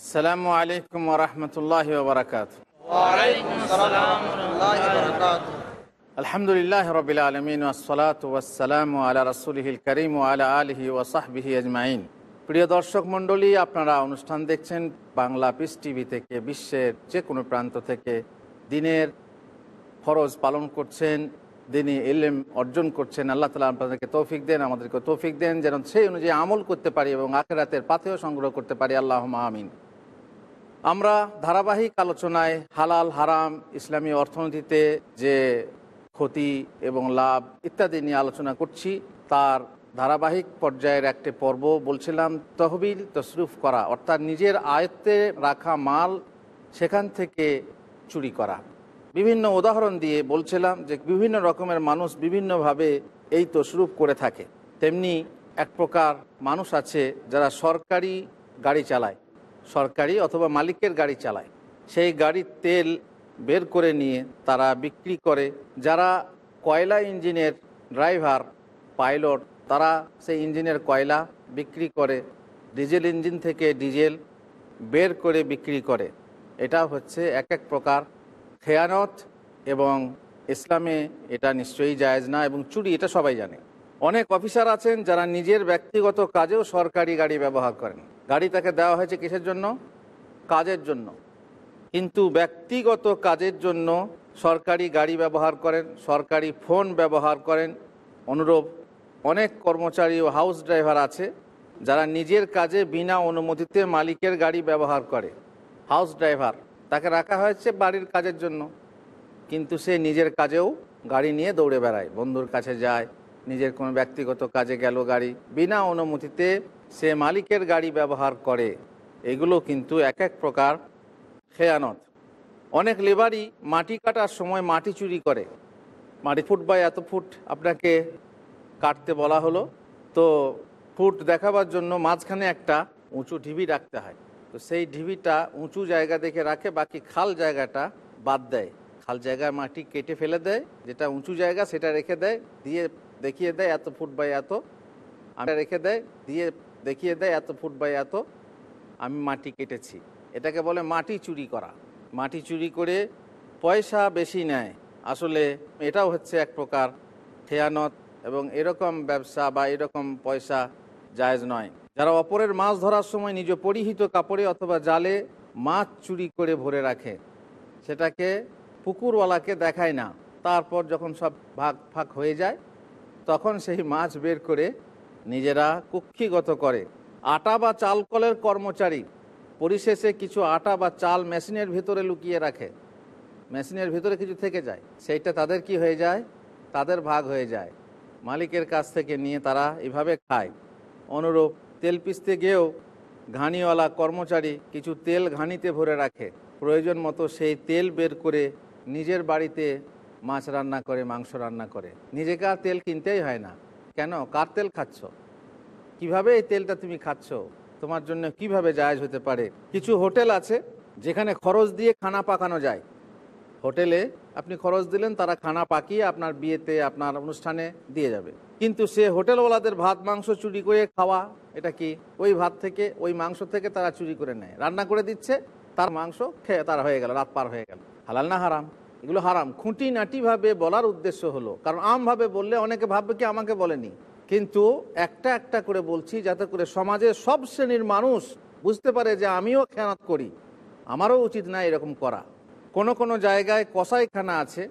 আসসালামু আলাইকুম রহমতুল্লাহ বারকাত আলহামদুলিল্লাহ রবিল আলমিন ওসলাত ওয়াসালাম আলা রসুলহিল করিম ও আলা আলহি ওসাহবিহি আজমাইন। প্রিয় দর্শক মণ্ডলী আপনারা অনুষ্ঠান দেখছেন বাংলা পিস টিভি থেকে বিশ্বের যে কোনো প্রান্ত থেকে। দিনের ফরজ পালন করছেন দিনই এলেম অর্জন করছেন। আল্লাহ তালা আপনাদেরকে তৌফিক দেন আমাদেরকে তৌফিক দেন যেন সেই অনুযায়ী আমল করতে পারি এবং আখেরাতের পাথেও সংগ্রহ করতে পারি। আল্লাহ আমিন। আমরা ধারাবাহিক আলোচনায় হালাল, হারাম, ইসলামী অর্থনীতিতে যে ক্ষতি এবং লাভ ইত্যাদি নিয়ে আলোচনা করছি, তার ধারাবাহিক পর্যায়ের একটি পর্ব বলছিলাম, তহবিল তসরুফ করা, অর্থাৎ নিজের আয়ত্তে রাখা মাল সেখান থেকে চুরি করা। বিভিন্ন উদাহরণ দিয়ে বলছিলাম যে বিভিন্ন রকমের মানুষ বিভিন্নভাবে এই তসরুফ করে থাকে। তেমনি এক প্রকার মানুষ আছে যারা সরকারি গাড়ি চালায়। সরকারি অথবা মালিকের গাড়ি চালায়। সেই গাড়ির তেল বের করে নিয়ে তারা বিক্রি করে। যারা কয়লা ইঞ্জিনের ড্রাইভার, পাইলট, তারা সেই ইঞ্জিনের কয়লা বিক্রি করে। ডিজেল ইঞ্জিন থেকে ডিজেল বের করে বিক্রি করে। এটা হচ্ছে এক এক প্রকার খেয়ানত এবং ইসলামে এটা নিশ্চয়ই জায়েজ না এবং চুরি, এটা সবাই জানে। অনেক অফিসার আছেন যারা নিজের ব্যক্তিগত কাজেও সরকারি গাড়ি ব্যবহার করেন। গাড়ি তাকে দেওয়া হয়েছে কিসের জন্য? কাজের জন্য। কিন্তু ব্যক্তিগত কাজের জন্য সরকারি গাড়ি ব্যবহার করেন, সরকারি ফোন ব্যবহার করেন। অনুরূপ অনেক কর্মচারী ও হাউস ড্রাইভার আছে, যারা নিজের কাজে বিনা অনুমতিতে মালিকের গাড়ি ব্যবহার করে। হাউস ড্রাইভার, তাকে রাখা হয়েছে বাড়ির কাজের জন্য। কিন্তু সে নিজের কাজেও গাড়ি নিয়ে দৌড়ে বেড়ায়। বন্ধুর কাছে যায়, নিজের কোনো ব্যক্তিগত কাজে গেল গাড়ি, বিনা অনুমতিতে সে মালিকের গাড়ি ব্যবহার করে। এগুলো কিন্তু এক এক প্রকার খেয়ানত। অনেক লেবারই মাটি কাটার সময় মাটি চুরি করে। মাটি ফুট বাই এত ফুট আপনাকে কাটতে বলা হলো। তো ফুট দেখাবার জন্য মাঝখানে একটা উঁচু ঢিবি রাখতে হয়। তো সেই ঢিবিটা উঁচু জায়গা দেখে রাখে, বাকি খাল জায়গাটা বাদ দেয়। খাল জায়গায় মাটি কেটে ফেলে দেয়, যেটা উঁচু জায়গা সেটা রেখে দেয়, দিয়ে দেখিয়ে দেয় এত ফুট বাই এত। আমি রেখে দেয়, দিয়ে দেখিয়ে দেয় এত ফুট বাই এত, আমি মাটি কেটেছি। এটাকে বলে মাটি চুরি করা। মাটি চুরি করে পয়সা বেশি নেয়। আসলে এটাও হচ্ছে এক প্রকার খেয়ানত এবং এরকম ব্যবসা বা এরকম পয়সা জায়েজ নয়। যারা অপরের মাছ ধরার সময় নিজ পরিহিত কাপড়ে অথবা জালে মাছ চুরি করে ভরে রাখে, সেটাকে পুকুরওয়ালাকে দেখায় না। তারপর যখন সব ভাগ ফাঁক হয়ে যায়, তখন সেই মাছ বের করে নিজেরা কুক্ষিগত করে। আটা বা চাল কলের কর্মচারী পরিশেষে কিছু আটা বা চাল মেশিনের ভিতরে লুকিয়ে রাখে। মেশিনের ভিতরে কিছু থেকে যায়। সেইটা তাদের কি হয়ে যায়? তাদের ভাগ হয়ে যায়। মালিকের কাছ থেকে নিয়ে তারা এভাবে খায়। অনুরূপ তেল পিসতে গিয়েও ঘানিওয়ালা কর্মচারী কিছু তেল ঘানিতে ভরে রাখে। প্রয়োজন মতো সেই তেল বের করে নিজের বাড়িতে মাছ রান্না করে, মাংস রান্না করে। নিজেকে আর তেল কিনতেই হয় না। কেন? কার তেল খাচ্ছ? কীভাবে এই তেলটা তুমি খাচ্ছ? তোমার জন্য কীভাবে জায়জ হতে পারে? কিছু হোটেল আছে যেখানে খরচ দিয়ে খানা পাকানো যায়। হোটেলে আপনি খরচ দিলেন, তারা খানা পাকিয়ে আপনার বিয়েতে, আপনার অনুষ্ঠানে দিয়ে যাবে। কিন্তু সে হোটেলওয়ালাদের ভাত, মাংস চুরি করে খাওয়া, এটা কি ওই ভাত থেকে, ওই মাংস থেকে তারা চুরি করে নেয়? রান্না করে দিচ্ছে, তার মাংস খেয়ে তারা হয়ে গেল, রাত পার হয়ে গেল। হালাল না হারাম? এগুলো হারাম। খুঁটি নাটিভাবে বলার উদ্দেশ্য হলো, কারণ আমভাবে বললে অনেকে ভাববে কি আমাকে বলেনি। কিন্তু একটা একটা করে বলছি যাতে করে সমাজের সব শ্রেণির মানুষ বুঝতে পারে যে আমিও খেয়ানত করি। আমারও উচিত না এরকম করা। কোনো কোনো জায়গায় কসাইখানা আছে,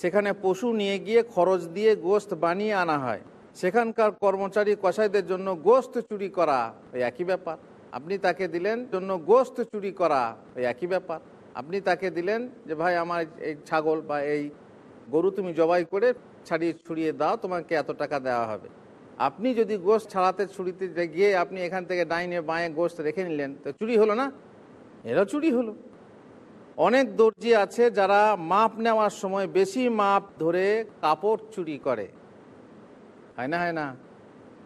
সেখানে পশু নিয়ে গিয়ে খরচ দিয়ে গোস্ত বানিয়ে আনা হয়। সেখানকার কর্মচারী কসাইদের জন্য গোস্ত চুরি করা, ওই একই ব্যাপার। আপনি তাকে দিলেন জন্য গোস্ত চুরি করা, ওই একই ব্যাপার। আপনি তাকে দিলেন যে, ভাই, আমার এই ছাগল বা এই গরু তুমি জবাই করে ছাড়িয়ে ছুড়িয়ে দাও, তোমাকে এত টাকা দেওয়া হবে। আপনি যদি গোস্ত ছাড়াতে, ছুরিতে গিয়ে আপনি এখান থেকে ডাইনে বাঁয়ে গোস্ত রেখে নিলেন, তো চুরি হলো না? এরা চুরি হলো। অনেক দর্জি আছে যারা মাপ নেওয়ার সময় বেশি মাপ ধরে কাপড় চুরি করে। হয় না হয় না?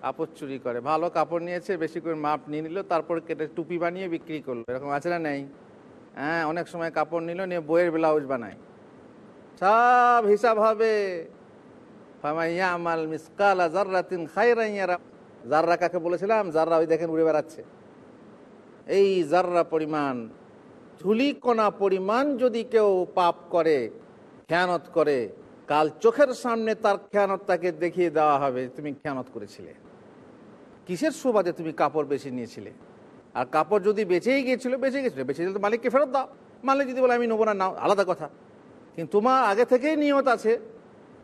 কাপড় চুরি করে। ভালো কাপড় নিয়েছে, বেশি করে মাপ নিয়ে নিল, তারপর কেটে টুপি বানিয়ে বিক্রি করল। এরকম আছে না নেই? হ্যাঁ অনেক সময় কাপড় নিল, নিয়ে বইয়ের ব্লাউজ বানায়। সব হিসাব হবে। ফামাইয়ামাল মিসকালা জাররাতিন খাইরাইয়ারা জাররা কাকে বলেছিলাম? জাররা ওই দেখেন উড়ে বেড়াচ্ছে। এই জাররা পরিমাণ, ধুলিকণা পরিমাণ যদি কেউ পাপ করে, খেয়ানত করে, কাল চোখের সামনে তার খেয়ানত তাকে দেখিয়ে দেওয়া হবে, তুমি খেয়ানত করেছিলে। কিসের সুবাদে তুমি কাপড় বেশি নিয়েছিলে? আর কাপড় যদি বেঁচেই গিয়েছিল বেঁচে গেছিল বেঁচে গেলে তো মালিককে ফেরত দাও। মালিক যদি বলে, আমি নেব না, নাও। আলাদা কথা। কিন্তু তোমার আগে থেকেই নিয়ত আছে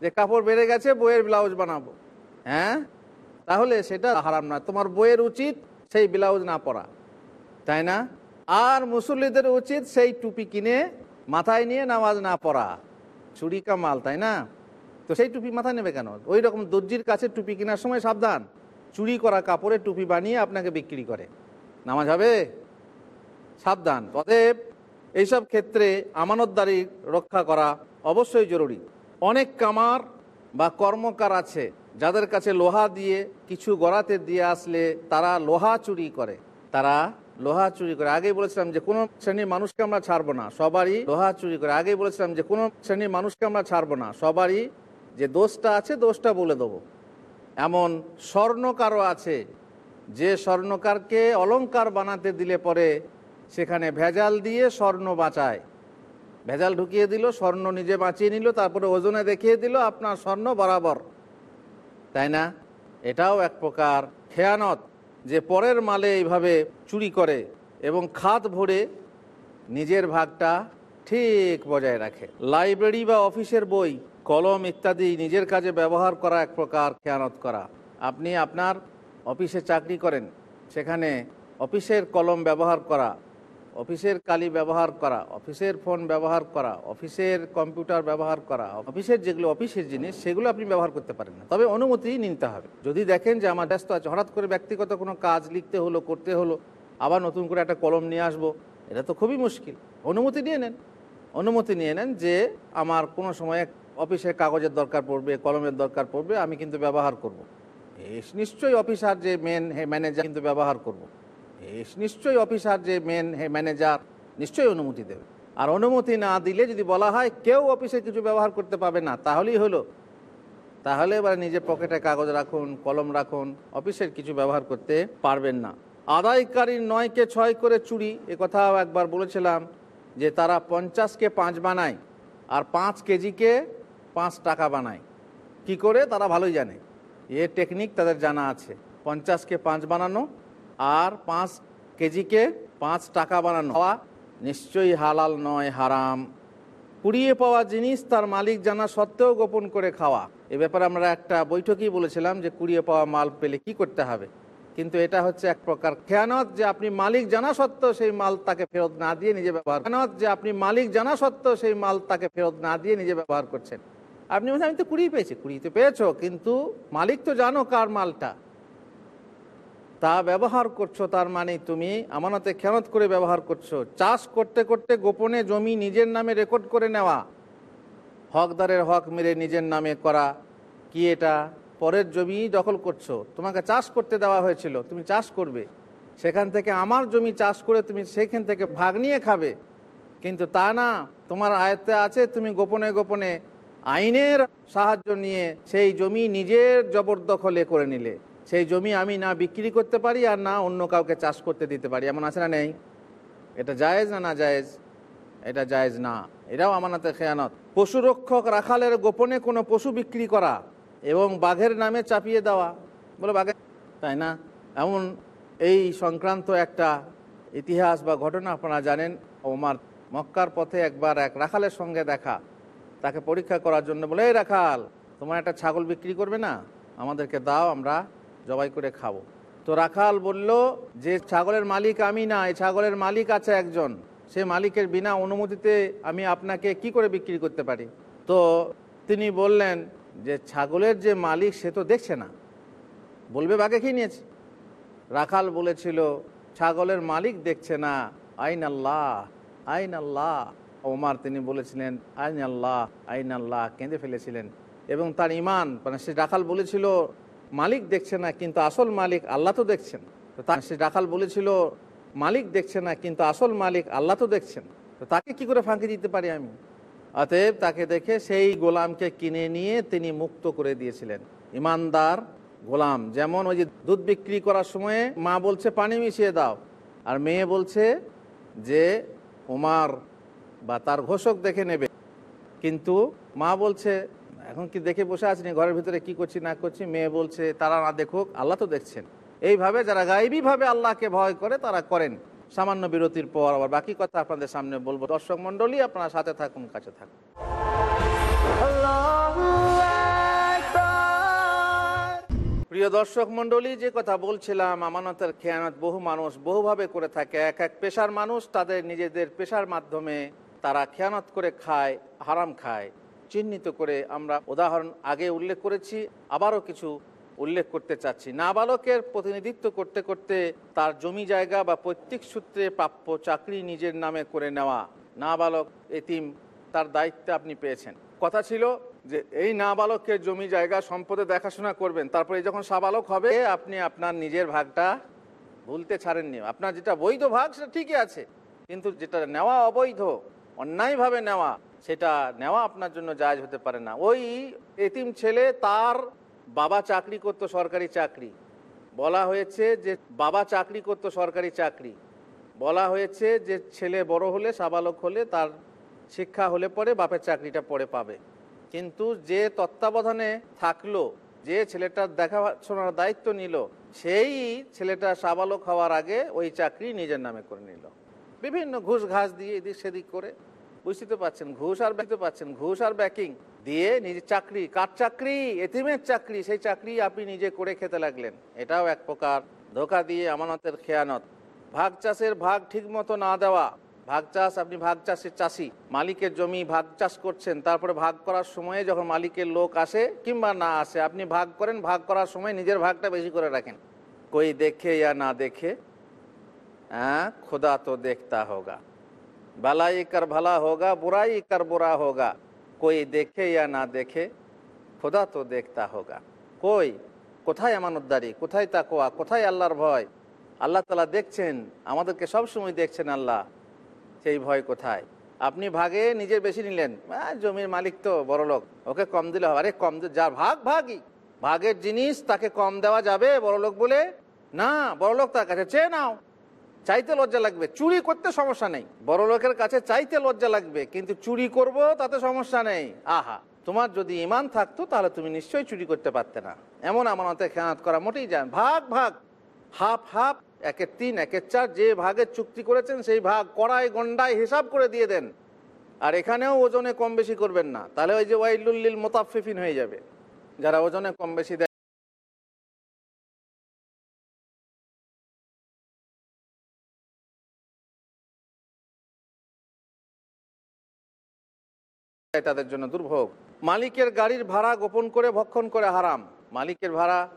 যে কাপড় বেড়ে গেছে, বইয়ের ব্লাউজ বানাবো। হ্যাঁ? তাহলে সেটা হারাম না তোমার বইয়ের উচিত সেই ব্লাউজ না পরা। তাই না? আর মুসল্লিদের উচিত সেই টুপি কিনে মাথায় নিয়ে নামাজ না পড়া। চুরি কামাল, তাই না? তো সেই টুপি মাথায় নেবে কেন? ওই রকম দর্জির কাছে টুপি কেনার সময় সাবধান। চুরি করা কাপড়ের টুপি বানিয়ে আপনাকে বিক্রি করে। নামাজ হবে? সাবধান। অতএব এইসব ক্ষেত্রে আমানতদারি রক্ষা করা অবশ্যই জরুরি। অনেক কামার বা কর্মকার আছে, যাদের কাছে লোহা দিয়ে কিছু গড়াতে দিয়ে আসলে তারা লোহা চুরি করে। তারা লোহা চুরি করে। আগেই বলেছিলাম যে কোনো শ্রেণির মানুষকে আমরা ছাড়বো না। সবারই লোহা চুরি করে। আগেই বলেছিলাম যে কোনো শ্রেণির মানুষকে আমরা ছাড়বো না। সবারই যে দোষটা আছে দোষটা বলে দেবো। এমন স্বর্ণকারও আছে যে স্বর্ণকারকে অলঙ্কার বানাতে দিলে পরে সেখানে ভেজাল দিয়ে স্বর্ণ বাঁচায়। ভেজাল ঢুকিয়ে দিল, স্বর্ণ নিজে বাঁচিয়ে নিল, তারপরে ওজনে দেখিয়ে দিল, আপনার স্বর্ণ বরাবর। তাই না? এটাও এক প্রকার খেয়ানত যে পরের মালে এইভাবে চুরি করে এবং খাত ভরে নিজের ভাগটা ঠিক বজায় রাখে। লাইব্রেরি বা অফিসের বই, কলম ইত্যাদি নিজের কাজে ব্যবহার করা এক প্রকার খেয়ানত করা। আপনি আপনার অফিসে চাকরি করেন, সেখানে অফিসের কলম ব্যবহার করা, অফিসের কালি ব্যবহার করা, অফিসের ফোন ব্যবহার করা, অফিসের কম্পিউটার ব্যবহার করা, অফিসের যেগুলো অফিসের জিনিস, সেগুলো আপনি ব্যবহার করতে পারেন না। তবে অনুমতি নিতে হবে। যদি দেখেন যে আমার ব্যস্ত আছে, হঠাৎ করে ব্যক্তিগত কোনো কাজ লিখতে হলো, করতে হলো, আবার নতুন করে একটা কলম নিয়ে আসব, এটা তো খুবই মুশকিল। অনুমতি নিয়ে নেন। অনুমতি নিয়ে নেন যে আমার কোনো সময় অফিসের কাগজের দরকার পড়বে, কলমের দরকার পড়বে, আমি কিন্তু ব্যবহার করব। নিশ্চয়ই অফিসার যে মেন ম্যানেজার কিন্তু ব্যবহার করব। নিশ্চয়ই অফিসার যে মেন ম্যানেজার নিশ্চয়ই অনুমতি দেবে। আর অনুমতি না দিলে যদি বলা হয় কেউ অফিসে কিছু ব্যবহার করতে পাবে না, তাহলেই হলো। তাহলে এবার নিজের পকেটে কাগজ রাখুন, কলম রাখুন, অফিসের কিছু ব্যবহার করতে পারবেন না। আদায়কারীর নয়কে ছয় করে চুরি, এ কথাও একবার বলেছিলাম যে তারা পঞ্চাশকে পাঁচ বানায় আর পাঁচ কেজিকে পাঁচ টাকা বানায়। কি করে? তারা ভালোই জানে। এ টেকনিক তাদের জানা আছে। পঞ্চাশকে পাঁচ বানানো আর পাঁচ কেজিকে পাঁচ টাকা বানানো। হওয়া নিশ্চয়ই হালাল নয়, হারাম। কুড়িয়ে পাওয়া জিনিস তার মালিক জানা সত্ত্বেও গোপন করে খাওয়া। এ ব্যাপারে আমরা একটা বৈঠকেই বলেছিলাম যে কুড়িয়ে পাওয়া মাল পেলে কি করতে হবে। কিন্তু এটা হচ্ছে এক প্রকার খেয়ানত যে আপনি মালিক জানা সত্ত্বেও সেই মাল তাকে ফেরত না দিয়ে নিজে ব্যবহার খেয়ানত যে আপনি মালিক জানা সত্ত্বেও সেই মাল তাকে ফেরত না দিয়ে নিজে ব্যবহার করছেন। আপনি বলছেন, আমি তো কুড়িয়ে পেয়েছি কুড়িয়ে তো পেয়েছ, কিন্তু মালিক তো জানো কার মালটা। তা ব্যবহার করছ, তার মানে তুমি আমানতে খেয়ানত করে ব্যবহার করছ। চাষ করতে করতে গোপনে জমি নিজের নামে রেকর্ড করে নেওয়া। হকদারের হক মেরে নিজের নামে করা। কি এটা? পরের জমি দখল করছ। তোমাকে চাষ করতে দেওয়া হয়েছিল, তুমি চাষ করবে। সেখান থেকে আমার জমি চাষ করে তুমি সেখান থেকে ভাগ নিয়ে খাবে। কিন্তু তা না, তোমার আয়ত্তে আছে, তুমি গোপনে গোপনে আইনের সাহায্য নিয়ে সেই জমি নিজের জবরদখলে করে নিলে। সেই জমি আমি না বিক্রি করতে পারি আর না অন্য কাউকে চাষ করতে দিতে পারি। এমন আছে না নেই? এটা জায়েজ না না জায়েজ? এটা জায়েজ না। এটাও আমানাতে খেয়ানত। পশু রক্ষক রাখালের গোপনে কোনো পশু বিক্রি করা এবং বাঘের নামে চাপিয়ে দেওয়া। বলে বাঘে তাই না? এমন এই সংক্রান্ত একটা ইতিহাস বা ঘটনা আপনারা জানেন। ওমার মক্কার পথে একবার এক রাখালের সঙ্গে দেখা তাকে পরীক্ষা করার জন্য বলে, এই রাখাল, তোমার একটা ছাগল বিক্রি করবে না? আমাদেরকে দাও, আমরা জবাই করে খাব। তো রাখাল বলল, যে ছাগলের মালিক আমি না, এই ছাগলের মালিক আছে একজন। সে মালিকের বিনা অনুমতিতে আমি আপনাকে কি করে বিক্রি করতে পারি? তো তিনি বললেন, যে ছাগলের যে মালিক, সে তো দেখছে না। বলবে, বাঘে খেয়ে নিয়েছে। রাখাল বলেছিল, ছাগলের মালিক দেখছে না। আইন আল্লাহ আইন আল্লাহ ওমার, তিনি বলেছিলেন, আইন আল্লাহ আইন আল্লাহ কেঁদে ফেলেছিলেন। এবং তার ইমান মানে সে রাখাল বলেছিল, মালিক দেখছে না, কিন্তু আসল মালিক আল্লাহ তো দেখছেন। তো তার সে রাখাল বলেছিল, মালিক দেখছে না, কিন্তু আসল মালিক আল্লাহ তো দেখছেন। তো তাকে কি করে ফাঁকি দিতে পারি আমি? অতএব তাকে দেখে সেই গোলামকে কিনে নিয়ে তিনি মুক্ত করে দিয়েছিলেন। ইমানদার গোলাম, যেমন ওই যে দুধ বিক্রি করার সময়ে মা বলছে, পানি মিশিয়ে দাও। আর মেয়ে বলছে যে উমার বা তার ঘোষক দেখে নেবে। কিন্তু মা বলছে, এখন কি দেখে বসে আছেন ঘরের ভিতরে কি করছি, না করছি? মেয়ে বলছে, তারা না দেখুক, আল্লাহ তো দেখছেন। এইভাবে যারা গাইবীভাবে আল্লাহকে ভয় করে, তারা করেন। সামান্য বিরতির পর আবার বাকি কথা আপনাদের সামনে বলব। দর্শক মন্ডলী আপনারা সাথে থাকুন, কাছে থাকুন। প্রিয় দর্শক মন্ডলী যে কথা বলছিলাম, আমানতের খেয়ানত বহু মানুষ বহুভাবে করে থাকে। এক এক পেশার মানুষ তাদের নিজেদের পেশার মাধ্যমে তারা খেয়ানত করে খায়, হারাম খায়। চিহ্নিত করে আমরা উদাহরণ আগে উল্লেখ করেছি, আবারও কিছু উল্লেখ করতে চাচ্ছি। নাবালকের প্রতিনিধিত্ব করতে করতে তার জমি জায়গা বা পৈতৃক সূত্রে প্রাপ্য চাকরি নিজের নামে করে নেওয়া। নাবালক, এতিম, তার দায়িত্বে আপনি পেয়েছেন। কথা ছিল যে এই নাবালকের জমি জায়গা সম্পদে দেখাশোনা করবেন। তারপরে যখন সাবালক হবে, আপনি আপনার নিজের ভাগটা ভুলতে ছাড়েননি। আপনার যেটা বৈধ ভাগ, সেটা ঠিকই আছে। কিন্তু যেটা নেওয়া অবৈধ অন্যায়ভাবে নেওয়া, সেটা নেওয়া আপনার জন্য জায়জ হতে পারে না। ওই এতিম ছেলে তার বাবা চাকরি করতো সরকারি চাকরি। বলা হয়েছে যে বাবা চাকরি করতো সরকারি চাকরি। বলা হয়েছে যে ছেলে বড় হলে সাবালক হলে তার শিক্ষা হলে পরে বাপের চাকরিটা পরে পাবে। কিন্তু যে তত্ত্বাবধানে থাকল, যে ছেলেটার দেখাশোনার দায়িত্ব নিল, সেই ছেলেটা সাবালক হওয়ার আগে ওই চাকরি নিজের নামে করে নিল। বিভিন্ন ঘুষ ঘাস দিয়ে এদিক সেদিক করে। বুঝতে পাচ্ছেন ঘুষ আর বুঝতে পাচ্ছেন ঘুষ আর ব্যাকিং দিয়ে নিজের চাকরি, কার চাকরি? এতিমের চাকরি, সেই চাকরি আপনি নিজে করে খেতে লাগলেন। এটাও এক প্রকার ধোকা দিয়ে আমানতের খেয়ানত। ভাগ চাষের ভাগ ঠিক মতো না দেওয়া। ভাগ চাষ, আপনি ভাগ চাষের চাষি। মালিকের জমি ভাগ চাষ করছেন, তারপরে ভাগ করার সময়ে যখন মালিকের লোক আসে কিংবা না আসে, আপনি ভাগ করেন, ভাগ করার সময় নিজের ভাগটা বেশি করে রাখেন। কই দেখে ইয়া না দেখে হ্যাঁ খুদা তো দেখতা হোগা भलाई कर भला होगा बुराई कर बुरा होगा कोई देखे या না দেখে খোদা তো দেখতা হোগা কই কোথায় আমানতদারি কোথায় তাকোয়া কোথায় আল্লাহর ভয় আল্লাহ তালা দেখছেন আমাদেরকে সব সময় দেখছেন আল্লাহ সেই ভয় কোথায় আপনি ভাগে নিজের বেশি নিলেন আহ, জমির মালিক তো বড় লোক ওকে কম দিলে হবে আরে কম দি- যার ভাগ ভাগই ভাগের জিনিস তাকে কম দেওয়া যাবে বড় লোক বলে না বড় লোক তার কাছে চেয়ে নাও চাইতে লজ্জা লাগবে। চুরি করতে সমস্যা নেই। বড় লোকের কাছে চাইতে লজ্জা লাগবে, কিন্তু চুরি করব তাতে সমস্যা নেই। আহা, তোমার যদি ইমান থাকতো, তাহলে তুমি নিশ্চয়ই চুরি করতে পারতে না। এমন আমানতে খেয়ানত করা মোটেই যান ভাগ ভাগ। হাফ হাফ, একের তিন, একের চার, যে ভাগের চুক্তি করেছেন, সেই ভাগ কড়াই গন্ডায় হিসাব করে দিয়ে দেন। আর এখানেও ওজনে কম বেশি করবেন না। তাহলে ওই যে ওয়াইলুল্লিল মোতাফিফিন হয়ে যাবে। যারা ওজনে কম বেশি তাদের জন্য দুর্ভোগ। মালিকের গাড়ির ভাড়া গোপন করে ভক্ষণ করে হারাম। মালিকের ভাড়া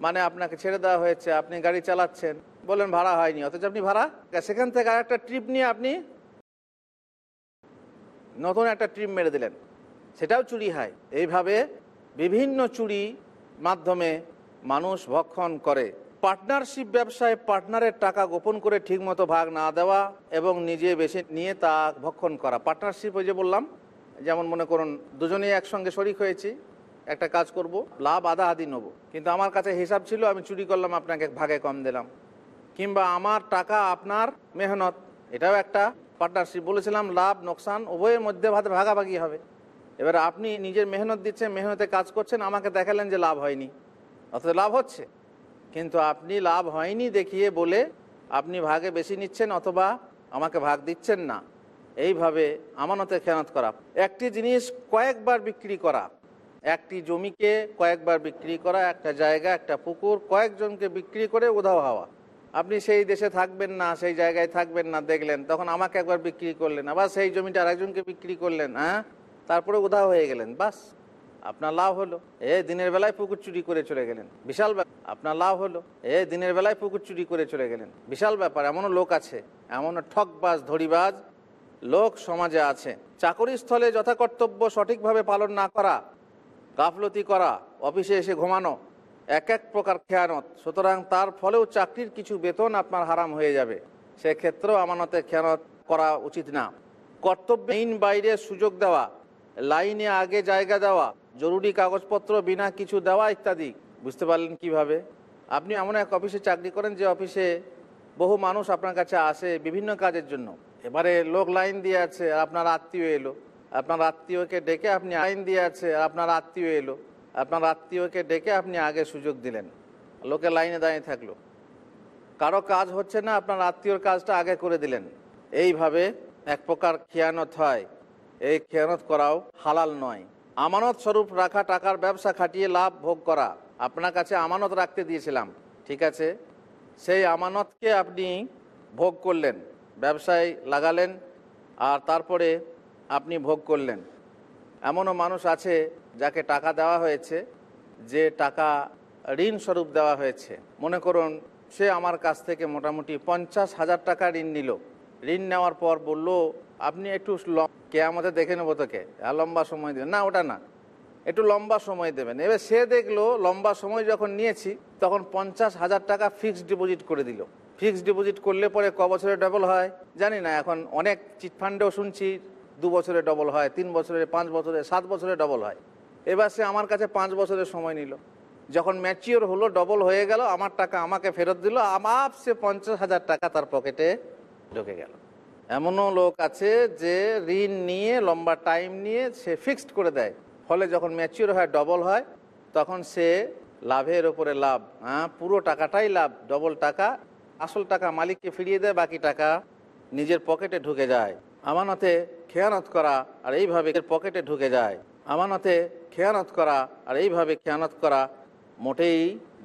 মানে আপনাকে ছেড়ে দেওয়া হয়েছে, আপনি গাড়ি চালাচ্ছেন। বলেন ভাড়া হয়নি। অথচ আপনি ভাড়া? সেখান থেকে আর একটা ট্রিপ নিয়ে আপনি নতুন একটা ট্রিপ মেরে দিলেন। সেটাও চুরি হয়। এইভাবে বিভিন্ন চুরি মাধ্যমে মানুষ ভক্ষণ করে। পার্টনারশিপ ব্যবসায় পার্টনারের টাকা গোপন করে ঠিকমতো ভাগ না দেওয়া এবং নিজে বেশি নিয়ে তা ভক্ষণ করা। পার্টনারশিপ ওই যে বললাম যেমন মনে করুন, দুজনেই একসঙ্গে শরিক হয়েছি, একটা কাজ করব, লাভ আধা আধি নেব। কিন্তু আমার কাছে হিসাব ছিল, আমি চুরি করলাম, আপনাকে ভাগে কম দিলাম। কিংবা আমার টাকা আপনার মেহনত, এটাও একটা পার্টনারশিপ বলেছিলাম, লাভ, নোকসান, উভয়ের মধ্যে ভাতে ভাগাভাগি হবে। এবার আপনি নিজের মেহনত দিচ্ছেন, মেহনতে কাজ করছেন, আমাকে দেখালেন যে লাভ হয়নি। অথচ লাভ হচ্ছে। কিন্তু আপনি লাভ হয়নি দেখিয়ে বলে আপনি ভাগে বেশি নিচ্ছেন অথবা আমাকে ভাগ দিচ্ছেন না। এইভাবে আমানতে খেয়ানত করা। একটি জিনিস কয়েকবার বিক্রি করা। একটি জমিকে কয়েকবার বিক্রি করা, একটা জায়গা, একটা পুকুর, কয়েকজনকে বিক্রি করে উধাও হওয়া। আপনি সেই দেশে থাকবেন না, সেই জায়গায় থাকবেন না, দেখলেন, তখন আমাকে একবার বিক্রি করলেন, আবার সেই জমিটা আরেকজনকে বিক্রি করলেন হ্যাঁ? তারপরে উধাও হয়ে গেলেন, বাস। আপনার লাভ হলো। এ দিনের বেলায় পুকুর চুরি করে চলে গেলেন। বিশাল ব্যাপার। আপনার লাভ হলো। এ দিনের বেলায় পুকুর চুরি করে চলে গেলেন। বিশাল ব্যাপার, এমনও লোক আছে, এমনও ঠকবাজ ধরিবাজ লোক সমাজে আছে। চাকরি স্থলে যথাকর্তব্য সঠিকভাবে পালন না করা, গাফলতি করা, অফিসে এসে ঘুমানো, এক এক প্রকার খেয়ানত, সুতরাং তার ফলেও চাকরির কিছু বেতন আপনার হারাম হয়ে যাবে। সেক্ষেত্রেও আমানতে খেয়ানত করা উচিত না। কর্তব্যহীন বাইরে সুযোগ দেওয়া, লাইনে আগে জায়গা দেওয়া, জরুরি কাগজপত্র বিনা কিছু দেওয়া ইত্যাদি। বুঝতে পারলেন কীভাবে? আপনি এমন এক অফিসে চাকরি করেন যে অফিসে বহু মানুষ আপনার কাছে আসে বিভিন্ন কাজের জন্য। এবারে লোক লাইন দিয়ে আছে, আর আপনার আত্মীয় এলো। আপনার আত্মীয়কে ডেকে আপনি আইন দিয়ে আছে, আর আপনার আত্মীয় এলো। আপনার আত্মীয়কে ডেকে আপনি আগে সুযোগ দিলেন। লোকে লাইনে দাঁড়িয়ে থাকল। কারও কাজ হচ্ছে না, আপনার আত্মীয়র কাজটা আগে করে দিলেন। এইভাবে এক প্রকার খেয়ানত হয়। এই খেয়ানত করাও হালাল নয়। আমানত স্বরূপ রাখা, টাকার ব্যবসা খাটিয়ে লাভ ভোগ করা। আপনার কাছে আমানত রাখতে দিয়েছিলাম, ঠিক আছে? সেই আমানতকে আপনি ভোগ করলেন। ব্যবসায় লাগালেন আর তারপরে আপনি ভোগ করলেন। এমনও মানুষ আছে যাকে টাকা দেওয়া হয়েছে, যে টাকা ঋণ স্বরূপ দেওয়া হয়েছে। মনে করুন, সে আমার কাছ থেকে মোটামুটি পঞ্চাশ হাজার টাকা ঋণ নিল। ঋণ নেওয়ার পর বলল, আপনি একটু কে আমাদের দেখে নেব তোকে। লম্বা সময় দেবেন। না, ওটা না। একটু লম্বা সময় দেবেন। এবার সে দেখল, লম্বা সময় যখন নিয়েছি, তখন পঞ্চাশ হাজার টাকা ফিক্সড ডিপোজিট করে দিল। ফিক্সড ডিপোজিট করলে পরে ক বছরে ডবল হয়? জানি না, এখন অনেক চিটফান্ডেও শুনছি দু বছরে ডবল হয়, তিন বছরে, পাঁচ বছরে, সাত বছরে ডবল হয়। এবার সে আমার কাছে পাঁচ বছরের সময় নিল। যখন ম্যাচিওর হলো ডবল হয়ে গেল, আমার টাকা আমাকে ফেরত দিল আমার সে পঞ্চাশ হাজার টাকা তার পকেটে ঢুকে গেল। এমনও লোক আছে যে ঋণ নিয়ে, লম্বা টাইম নিয়ে সে ফিক্সড করে দেয়। ফলে যখন ম্যাচিওর হয় ডবল হয়, তখন সে লাভের ওপরে লাভ হ্যাঁ পুরো টাকাটাই লাভ ডবল টাকা আসল টাকা মালিককে ফিরিয়ে দেয়, বাকি টাকা নিজের পকেটে ঢুকে যায়। আমানতে খেয়ানত করা আর এইভাবে পকেটে ঢুকে যায়। আমানতে খেয়ানত করা আর এইভাবে খেয়ানত করা মোটেই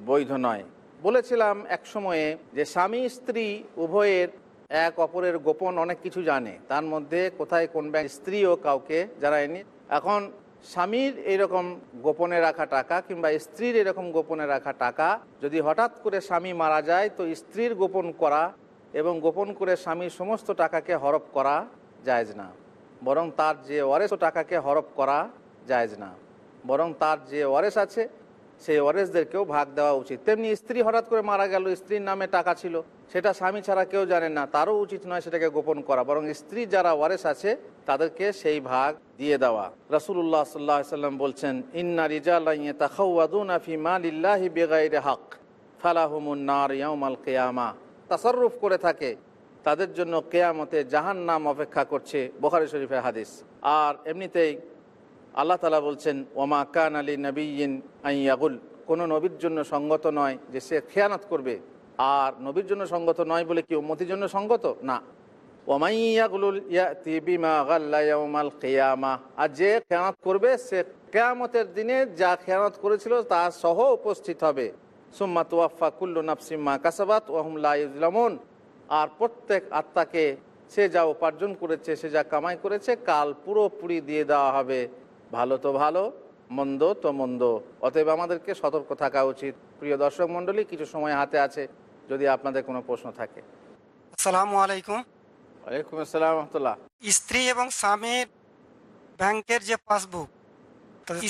বৈধ নয়। বলেছিলাম এক সময়ে যে স্বামী স্ত্রী উভয়ের এক অপরের গোপন অনেক কিছু জানে। তার মধ্যে কোথায় কোন ব্যাংক স্ত্রীও কাউকে জানায়নি। এখন স্বামীর এরকম গোপনে রাখা টাকা কিংবা স্ত্রীর এরকম গোপনে রাখা টাকা যদি হঠাৎ করে স্বামী মারা যায়, তো স্ত্রীর গোপন করা এবং গোপন করে স্বামীর সমস্ত টাকাকে হরপ করা যায়জ না। বরং তার যে ওয়ারেস টাকাকে হরপ করা যায়জ না। বরং তার যে ওয়ারেস আছে সেই ওয়ারেসদেরকেও ভাগ দেওয়া উচিত। তেমনি স্ত্রী হঠাৎ করে মারা গেল, স্ত্রীর নামে টাকা ছিল, সেটা স্বামী ছাড়া কেউ জানে না, তারও উচিত নয় সেটাকে গোপন করা। বরং স্ত্রী যারা ওয়ারেস আছে, তাদেরকে সেই ভাগ দিয়ে দেওয়া। রাসুল্লাহ সাল্লাহ সাল্লাম বলছেন, ইন্না ফালাহুমুন্নার ইয়াউমাল কেয়ামা। তাসাররুফ করে থাকে, তাদের জন্য কেয়ামতে জাহান নাম অপেক্ষা করছে বোখারি শরীফের হাদিস। আর এমনিতেই আল্লাহ তালা বলছেন ওমা কান আলী নবীন আইয়াগুল কোনো নবীর জন্য সঙ্গত নয় যে সে খেয়ানত করবে। আর নবীর জন্য সঙ্গত নয় বলে কি উম্মতির জন্য সঙ্গত? না। ওমাইয়াগুলুল ইয়াতি বিমা গাল্লা ইয়াউমাল আর যে খেয়ানত করবে, সে কেয়ামতের দিনে যা খেয়ানত করেছিল তা সহ উপস্থিত হবে। সুম্মা তুয়াফা কুল্লু নাফসিম্মা কাসাবাত ইউজলামুন আর প্রত্যেক আত্মাকে সে যা উপার্জন করেছে, সে যা কামাই করেছে, কাল পুরোপুরি দিয়ে দেওয়া হবে। ভালো তো ভালো মন্দ তো মন্দ। অতএব আমাদেরকে সতর্ক থাকা উচিত। প্রিয় দর্শক মণ্ডলী কিছু সময় হাতে আছে যদি আপনাদের কোনো প্রশ্ন থাকে। আসসালামু আলাইকুম। ওয়ালাইকুম আসসালাম রহমতুল্লাহ। স্ত্রী এবং স্বামীর ব্যাংকের যে পাসবুক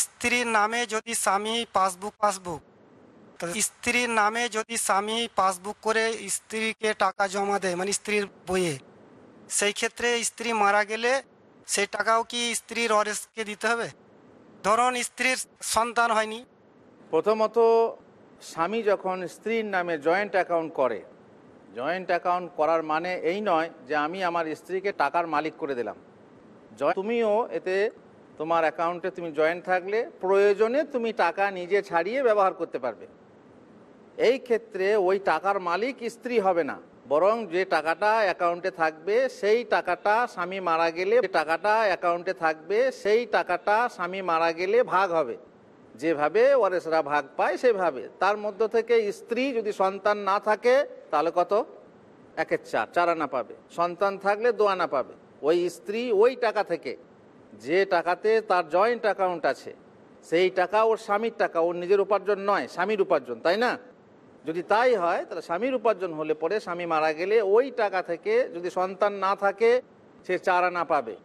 স্ত্রীর নামে যদি স্বামী পাসবুক পাসবুক স্ত্রীর নামে যদি স্বামী পাসবুক করে স্ত্রীকে টাকা জমা দেয় মানে স্ত্রীর বইয়ে সেই ক্ষেত্রে স্ত্রী মারা গেলে সেই টাকাও কি স্ত্রীর অরেসকে দিতে হবে? ধরুন স্ত্রীর সন্তান হয়নি। প্রথমত, স্বামী যখন স্ত্রীর নামে জয়েন্ট অ্যাকাউন্ট করে, জয়েন্ট অ্যাকাউন্ট করার মানে এই নয় যে আমি আমার স্ত্রীকে টাকার মালিক করে দিলাম। তুমিও এতে তোমার অ্যাকাউন্টে তুমি জয়েন্ট থাকলে প্রয়োজনে তুমি টাকা নিজে ছাড়িয়ে ব্যবহার করতে পারবে। এই ক্ষেত্রে ওই টাকার মালিক স্ত্রী হবে না। বরং যে টাকাটা অ্যাকাউন্টে থাকবে, সেই টাকাটা স্বামী মারা গেলে টাকাটা অ্যাকাউন্টে থাকবে, সেই টাকাটা স্বামী মারা গেলে ভাগ হবে। যেভাবে ওয়ারেসরা ভাগ পায়, সেভাবে। তার মধ্য থেকে স্ত্রী যদি সন্তান না থাকে, তাহলে কত? একের চার চার আনা পাবে। সন্তান থাকলে দু আনা পাবে। ওই স্ত্রী ওই টাকা থেকে, যে টাকাতে তার জয়েন্ট অ্যাকাউন্ট আছে, সেই টাকা ওর স্বামীর টাকা, ওর নিজের উপার্জন নয়, স্বামীর উপার্জন, তাই না? যদি তাই হয়, তাহলে স্বামীর উপার্জন হলে পরে স্বামী মারা গেলে ওই টাকা থেকে যদি সন্তান না থাকে, সে চার আনা পাবে।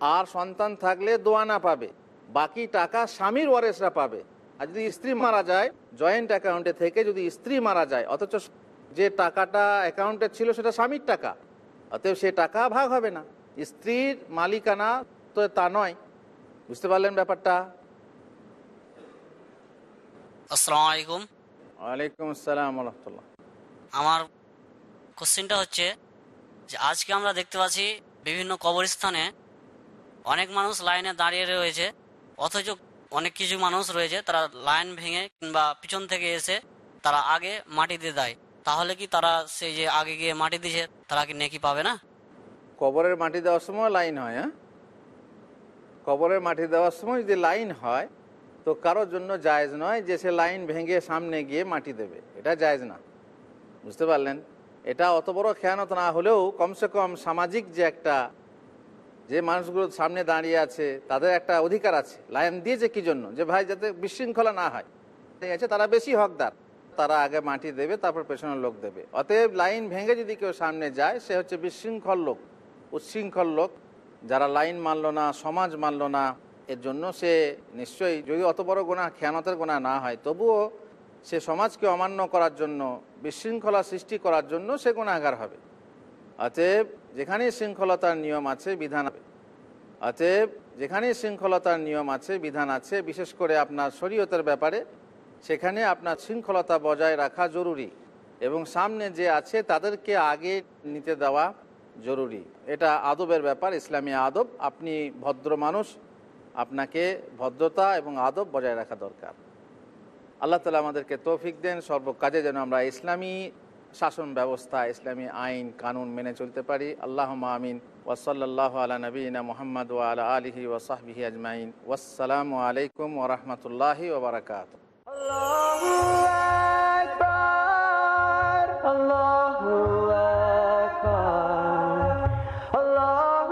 আর সন্তান থাকলে দু আনা পাবে। বাকি টাকা স্বামীর ওয়ারেসরা পাবে। আর যদি স্ত্রী মারা যায়, জয়েন্ট অ্যাকাউন্টে থেকে যদি স্ত্রী মারা যায়, অথচ যে টাকাটা অ্যাকাউন্টে ছিল সেটা স্বামীর টাকা, অতএব সে টাকা ভাগ হবে না। স্ত্রীর মালিকানা তো তা নয়। বুঝতে পারলেন ব্যাপারটা? ওয়ালাইকুম আসসালাম রহমতুল্লাহ। আমার কোশ্চেনটা হচ্ছে যে আজকে আমরা দেখতে পাচ্ছি বিভিন্ন কবরস্থানে অনেক মানুষ লাইনে দাঁড়িয়ে রয়েছে অথচ অনেক কিছু মানুষ রয়েছে তারা লাইন ভেঙে কিংবা পিছন থেকে এসে তারা আগে মাটি দিয়ে দেয়। তাহলে কি তারা সেই যে আগে গিয়ে মাটি দিয়েছে তারা কি নেকি পাবে না? কবরের মাটি দেওয়ার সময় লাইন হয় হ্যাঁ? কবরের মাটি দেওয়ার সময় যদি লাইন হয় তো কারোর জন্য জায়েজ নয় যে সে লাইন ভেঙে সামনে গিয়ে মাটি দেবে। এটা জায়েজ না। বুঝতে পারলেন? এটা অত বড় খেয়ানত না হলেও কমসে কম সামাজিক যে একটা যে মানুষগুলো সামনে দাঁড়িয়ে আছে, তাদের একটা অধিকার আছে। লাইন দিয়েছে কি জন্য? যে ভাই, যাতে বিশৃঙ্খলা না হয়। আছে, তারা বেশি হকদার। তারা আগে মাটি দেবে, তারপর পেছনের লোক দেবে। অতএব লাইন ভেঙে যদি কেউ সামনে যায়, সে হচ্ছে বিশৃঙ্খল লোক, উচ্ছৃঙ্খল লোক। যারা লাইন মানলো না, সমাজ মানলো না এর জন্য সে নিশ্চয়ই, যদি অত বড় গোনা খেয়ানতের গোনা না হয়, তবুও সে সমাজকে অমান্য করার জন্য, বিশৃঙ্খলা সৃষ্টি করার জন্য সে গুণাগার হবে। অতএব যেখানে শৃঙ্খলতার নিয়ম আছে, বিধান অতএব যেখানে শৃঙ্খলতার নিয়ম আছে, বিধান আছে, বিশেষ করে আপনার শরীয়তের ব্যাপারে, সেখানে আপনার শৃঙ্খলতা বজায় রাখা জরুরি এবং সামনে যে আছে, তাদেরকে আগে নিতে দেওয়া জরুরি। এটা আদবের ব্যাপার, ইসলামী আদব। আপনি ভদ্র মানুষ আপনাকে ভদ্রতা এবং আদব বজায় রাখা দরকার। আল্লাহ তালা আমাদেরকে তৌফিক দেন, সর্বকাজে যেন আমরা ইসলামী শাসন ব্যবস্থা, ইসলামী আইন, কানুন মেনে চলতে পারি। আল্লাহ আমিন। ওসল্লাহ আলা নবীনা মোহাম্মদ ওয়ালা আলহি ওসাহবিহি আজমাইন। ওসালামু আলাইকুম ওরহমতুল্লাহি ওবরাকাত আল্লাহ